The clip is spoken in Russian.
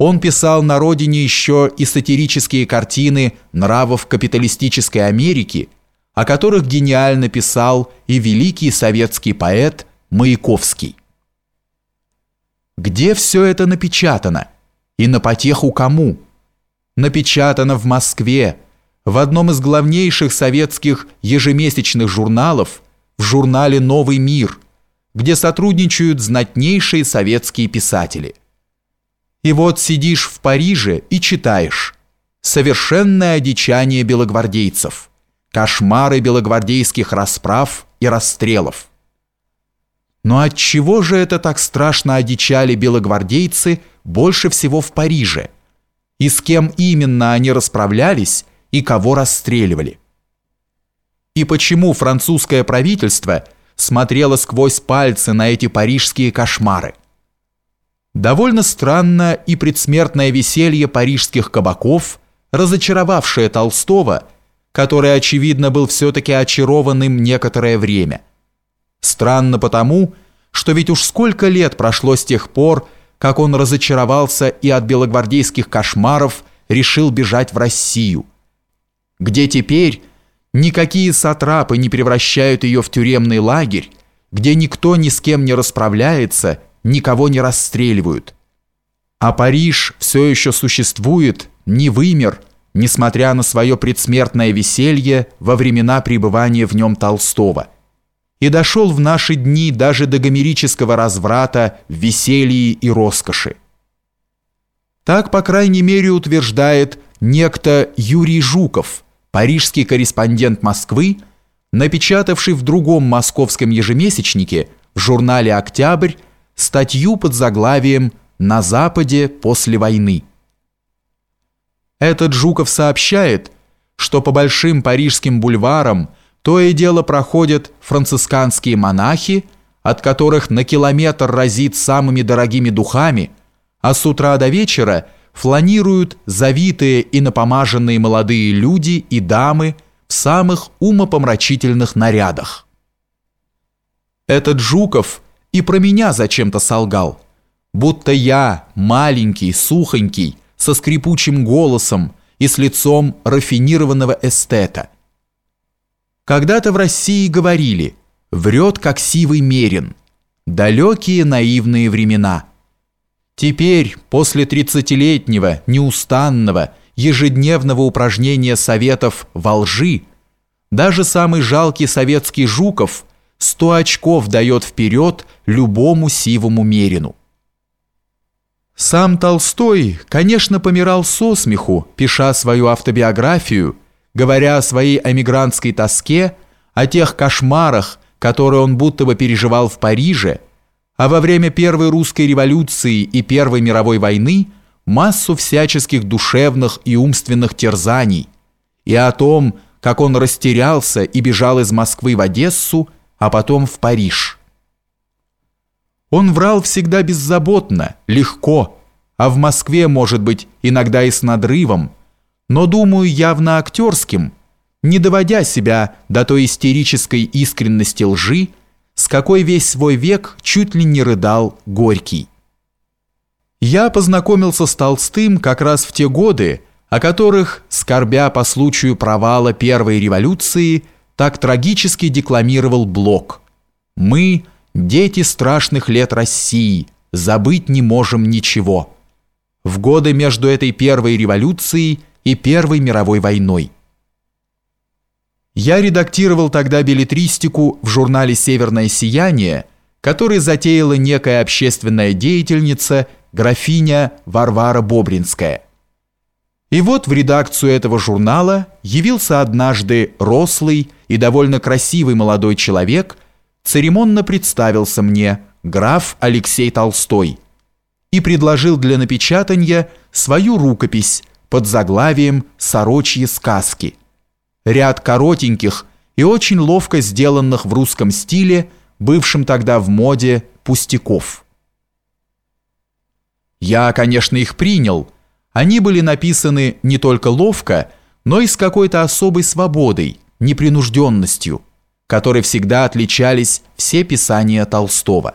Он писал на родине еще и сатирические картины нравов капиталистической Америки, о которых гениально писал и великий советский поэт Маяковский. Где все это напечатано? И на потеху кому? Напечатано в Москве, в одном из главнейших советских ежемесячных журналов, в журнале «Новый мир», где сотрудничают знатнейшие советские писатели. И вот сидишь в Париже и читаешь «Совершенное одичание белогвардейцев», «Кошмары белогвардейских расправ и расстрелов». Но от чего же это так страшно одичали белогвардейцы больше всего в Париже? И с кем именно они расправлялись и кого расстреливали? И почему французское правительство смотрело сквозь пальцы на эти парижские кошмары? Довольно странно и предсмертное веселье парижских кабаков, разочаровавшее Толстого, который, очевидно, был все-таки очарован им некоторое время. Странно потому, что ведь уж сколько лет прошло с тех пор, как он разочаровался и от белогвардейских кошмаров решил бежать в Россию, где теперь никакие сатрапы не превращают ее в тюремный лагерь, где никто ни с кем не расправляется – никого не расстреливают. А Париж все еще существует, не вымер, несмотря на свое предсмертное веселье во времена пребывания в нем Толстого. И дошел в наши дни даже до гомерического разврата в веселье и роскоши. Так, по крайней мере, утверждает некто Юрий Жуков, парижский корреспондент Москвы, напечатавший в другом московском ежемесячнике в журнале «Октябрь» статью под заглавием «На Западе после войны». Этот Жуков сообщает, что по большим парижским бульварам то и дело проходят францисканские монахи, от которых на километр разит самыми дорогими духами, а с утра до вечера фланируют завитые и напомаженные молодые люди и дамы в самых умопомрачительных нарядах. Этот Жуков – и про меня зачем-то солгал. Будто я, маленький, сухонький, со скрипучим голосом и с лицом рафинированного эстета. Когда-то в России говорили «врет, как сивый мерин». Далекие наивные времена. Теперь, после тридцатилетнего, неустанного, ежедневного упражнения советов во лжи, даже самый жалкий советский Жуков – сто очков дает вперед любому сивому мерину. Сам Толстой, конечно, помирал со смеху, пиша свою автобиографию, говоря о своей эмигрантской тоске, о тех кошмарах, которые он будто бы переживал в Париже, а во время Первой русской революции и Первой мировой войны массу всяческих душевных и умственных терзаний, и о том, как он растерялся и бежал из Москвы в Одессу, а потом в Париж. Он врал всегда беззаботно, легко, а в Москве, может быть, иногда и с надрывом, но, думаю, явно актерским, не доводя себя до той истерической искренности лжи, с какой весь свой век чуть ли не рыдал Горький. Я познакомился с Толстым как раз в те годы, о которых, скорбя по случаю провала Первой революции, так трагически декламировал Блок. «Мы, дети страшных лет России, забыть не можем ничего». В годы между этой первой революцией и Первой мировой войной. Я редактировал тогда билетристику в журнале «Северное сияние», который затеяла некая общественная деятельница графиня Варвара Бобринская – и вот в редакцию этого журнала явился однажды рослый и довольно красивый молодой человек, церемонно представился мне, граф Алексей Толстой, и предложил для напечатания свою рукопись под заглавием «Сорочьи сказки». Ряд коротеньких и очень ловко сделанных в русском стиле, бывшем тогда в моде, пустяков. Я, конечно, их принял – они были написаны не только ловко, но и с какой-то особой свободой, непринужденностью, которой всегда отличались все писания Толстого.